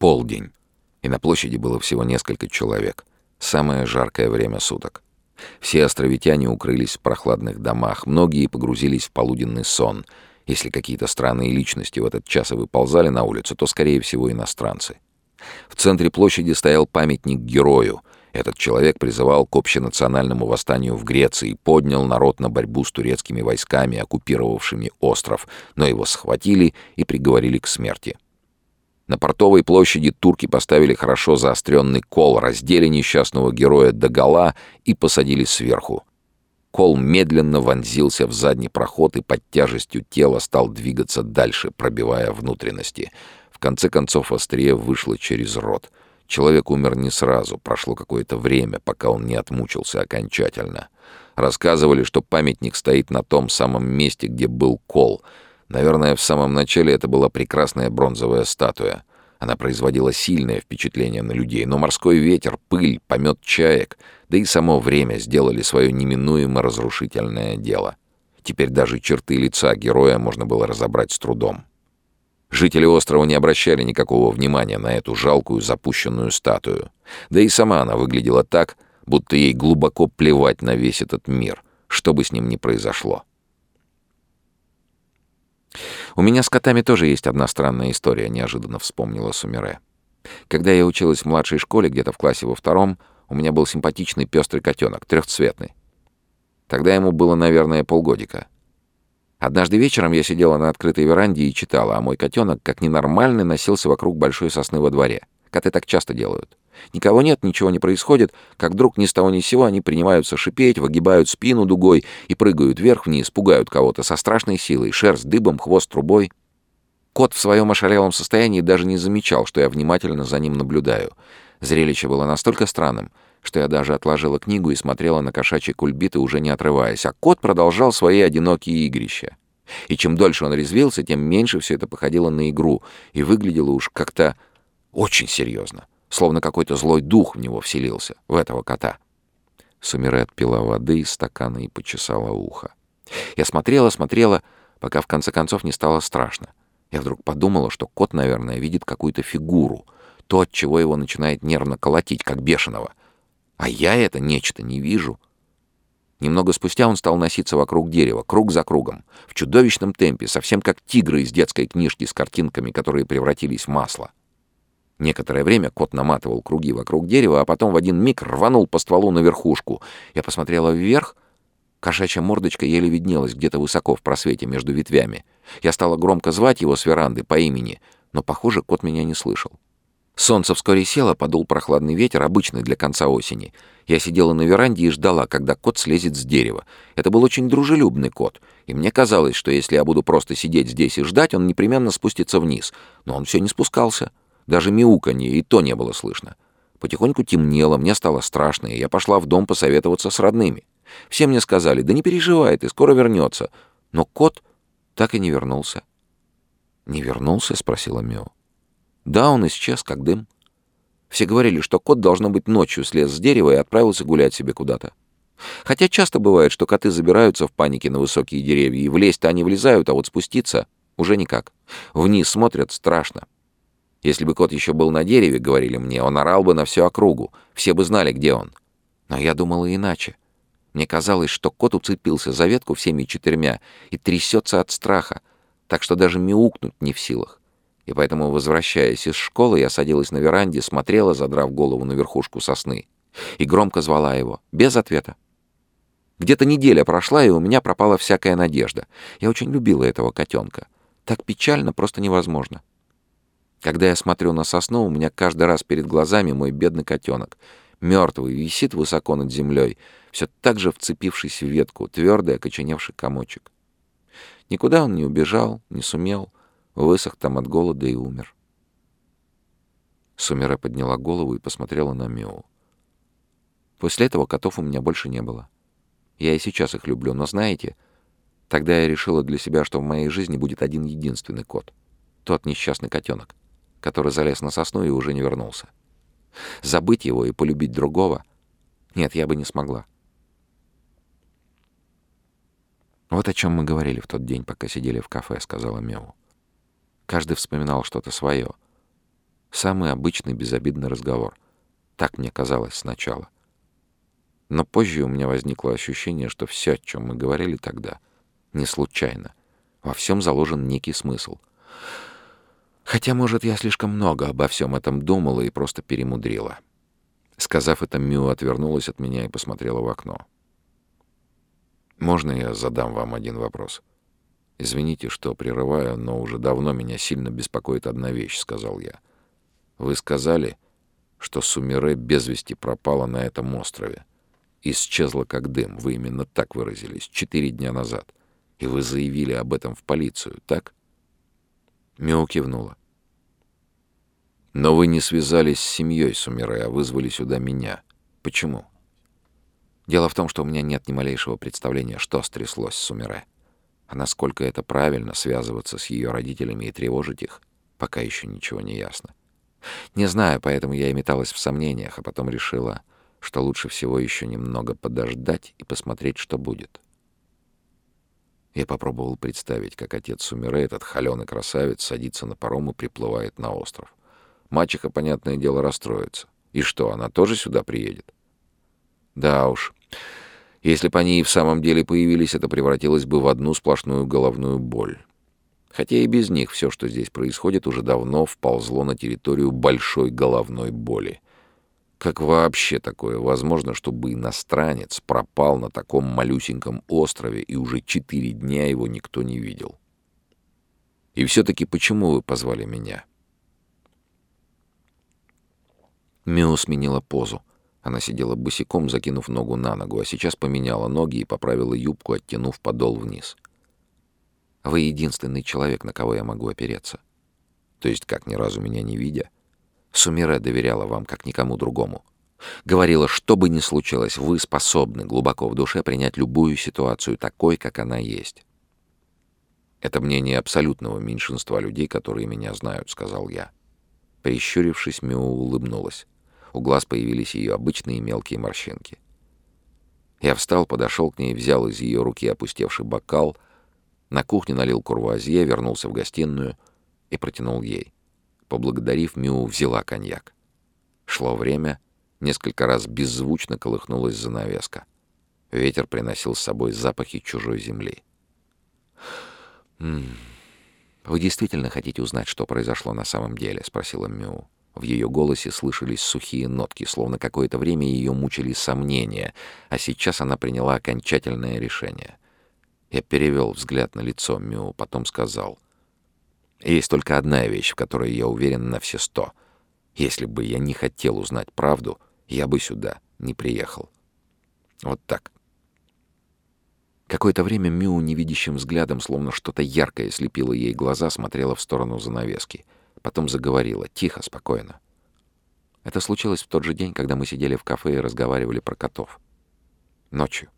Полдень. И на площади было всего несколько человек. Самое жаркое время суток. Все островитяне укрылись в прохладных домах, многие погрузились в полуденный сон. Если какие-то странные личности в этот час и выползали на улицу, то, скорее всего, иностранцы. В центре площади стоял памятник герою. Этот человек призывал к общенациональному восстанию в Греции, поднял народ на борьбу с турецкими войсками, оккупировавшими остров, но его схватили и приговорили к смерти. На портовой площади турки поставили хорошо заостренный кол, раздели несчастного героя догола и посадили сверху. Кол медленно вонзился в задний проход и под тяжестью тела стал двигаться дальше, пробивая внутренности. В конце концов острие вышло через рот. Человек умер не сразу, прошло какое-то время, пока он не отмучился окончательно. Рассказывали, что памятник стоит на том самом месте, где был кол — Наверное, в самом начале это была прекрасная бронзовая статуя. Она производила сильное впечатление на людей, но морской ветер, пыль, помет чаек, да и само время сделали свое неминуемо разрушительное дело. Теперь даже черты лица героя можно было разобрать с трудом. Жители острова не обращали никакого внимания на эту жалкую запущенную статую. Да и сама она выглядела так, будто ей глубоко плевать на весь этот мир, что бы с ним ни произошло. «У меня с котами тоже есть одна странная история», — неожиданно вспомнила Сумире. «Когда я училась в младшей школе, где-то в классе во втором, у меня был симпатичный пестрый котенок, трехцветный. Тогда ему было, наверное, полгодика. Однажды вечером я сидела на открытой веранде и читала, а мой котенок, как ненормальный, носился вокруг большой сосны во дворе. Коты так часто делают. Никого нет, ничего не происходит, как вдруг ни с того ни с сего они принимаются шипеть, выгибают спину дугой и прыгают вверх-вниз, пугают кого-то со страшной силой, шерсть дыбом, хвост трубой. Кот в своем ошалелом состоянии даже не замечал, что я внимательно за ним наблюдаю. Зрелище было настолько странным, что я даже отложила книгу и смотрела на кошачьи кульбиты, уже не отрываясь, а кот продолжал свои одинокие игрища. И чем дольше он резвился, тем меньше все это походило на игру и выглядело уж как-то очень серьезно словно какой-то злой дух в него вселился, в этого кота. Сумире отпила воды из стакана и почесала ухо. Я смотрела, смотрела, пока в конце концов не стало страшно. Я вдруг подумала, что кот, наверное, видит какую-то фигуру, то, от чего его начинает нервно колотить, как бешеного. А я это нечто не вижу. Немного спустя он стал носиться вокруг дерева, круг за кругом, в чудовищном темпе, совсем как тигры из детской книжки с картинками, которые превратились в масло. Некоторое время кот наматывал круги вокруг дерева, а потом в один миг рванул по стволу на верхушку. Я посмотрела вверх. Кошачья мордочка еле виднелась где-то высоко в просвете между ветвями. Я стала громко звать его с веранды по имени, но, похоже, кот меня не слышал. Солнце вскоре село, подул прохладный ветер, обычный для конца осени. Я сидела на веранде и ждала, когда кот слезет с дерева. Это был очень дружелюбный кот, и мне казалось, что если я буду просто сидеть здесь и ждать, он непременно спустится вниз. Но он все не спускался. Даже мяуканье и то не было слышно. Потихоньку темнело, мне стало страшно, и я пошла в дом посоветоваться с родными. Все мне сказали, да не переживай, ты скоро вернется. Но кот так и не вернулся. «Не вернулся?» — спросила Мео. «Да, он исчез, как дым. Все говорили, что кот, должно быть, ночью слез с дерева и отправился гулять себе куда-то. Хотя часто бывает, что коты забираются в панике на высокие деревья, и влезть-то они влезают, а вот спуститься уже никак. Вниз смотрят страшно. Если бы кот еще был на дереве, говорили мне, он орал бы на всю округу, все бы знали, где он. Но я думала иначе. Мне казалось, что кот уцепился за ветку всеми четырьмя и трясется от страха, так что даже мяукнуть не в силах. И поэтому, возвращаясь из школы, я садилась на веранде, смотрела, задрав голову на верхушку сосны, и громко звала его, без ответа. Где-то неделя прошла, и у меня пропала всякая надежда. Я очень любила этого котенка. Так печально просто невозможно. Когда я смотрю на сосну, у меня каждый раз перед глазами мой бедный котенок. Мертвый, висит высоко над землей, все так же вцепившись в ветку, твердый, окоченевший комочек. Никуда он не убежал, не сумел, высох там от голода и умер. Сумера подняла голову и посмотрела на Миу. После этого котов у меня больше не было. Я и сейчас их люблю, но знаете, тогда я решила для себя, что в моей жизни будет один единственный кот. Тот несчастный котенок который залез на сосну и уже не вернулся. Забыть его и полюбить другого? Нет, я бы не смогла. «Вот о чем мы говорили в тот день, пока сидели в кафе», — сказала Меу. Каждый вспоминал что-то свое. Самый обычный безобидный разговор. Так мне казалось сначала. Но позже у меня возникло ощущение, что все, о чем мы говорили тогда, не случайно. Во всем заложен некий смысл. Хотя, может, я слишком много обо всем этом думала и просто перемудрила. Сказав это, Мю отвернулась от меня и посмотрела в окно. «Можно я задам вам один вопрос?» «Извините, что прерываю, но уже давно меня сильно беспокоит одна вещь», — сказал я. «Вы сказали, что Сумире без вести пропала на этом острове. Исчезла как дым, вы именно так выразились, четыре дня назад. И вы заявили об этом в полицию, так?» Мио кивнула. «Но вы не связались с семьей Сумире, а вызвали сюда меня. Почему?» «Дело в том, что у меня нет ни малейшего представления, что стряслось с Сумире. А насколько это правильно связываться с ее родителями и тревожить их, пока еще ничего не ясно. Не знаю, поэтому я и металась в сомнениях, а потом решила, что лучше всего еще немного подождать и посмотреть, что будет. Я попробовал представить, как отец Сумире, этот холеный красавец, садится на паром и приплывает на остров. Мачеха, понятное дело, расстроится. И что, она тоже сюда приедет? Да уж, если бы они и в самом деле появились, это превратилось бы в одну сплошную головную боль. Хотя и без них все, что здесь происходит, уже давно вползло на территорию большой головной боли. Как вообще такое возможно, чтобы иностранец пропал на таком малюсеньком острове, и уже четыре дня его никто не видел? И все-таки почему вы позвали меня? Мио сменила позу. Она сидела босиком, закинув ногу на ногу, а сейчас поменяла ноги и поправила юбку, оттянув подол вниз. «Вы единственный человек, на кого я могу опереться. То есть, как ни разу меня не видя, Сумире доверяла вам, как никому другому. Говорила, что бы ни случилось, вы способны глубоко в душе принять любую ситуацию такой, как она есть. «Это мнение абсолютного меньшинства людей, которые меня знают», — сказал я. Прищурившись, Мю улыбнулась. У глаз появились ее обычные мелкие морщинки. Я встал, подошел к ней, взял из ее руки опустевший бокал, на кухне налил курвуазье, вернулся в гостиную и протянул ей. Поблагодарив, Мю взяла коньяк. Шло время, несколько раз беззвучно колыхнулась занавеска. Ветер приносил с собой запахи чужой земли. «М -м, «Вы действительно хотите узнать, что произошло на самом деле?» — спросила Мю. В ее голосе слышались сухие нотки, словно какое-то время ее мучили сомнения, а сейчас она приняла окончательное решение. Я перевел взгляд на лицо Мю, потом сказал. «Есть только одна вещь, в которой я уверен на все сто. Если бы я не хотел узнать правду, я бы сюда не приехал. Вот так». Какое-то время Мю невидящим взглядом, словно что-то яркое слепило ей глаза, смотрела в сторону занавески — Потом заговорила, тихо, спокойно. Это случилось в тот же день, когда мы сидели в кафе и разговаривали про котов. Ночью.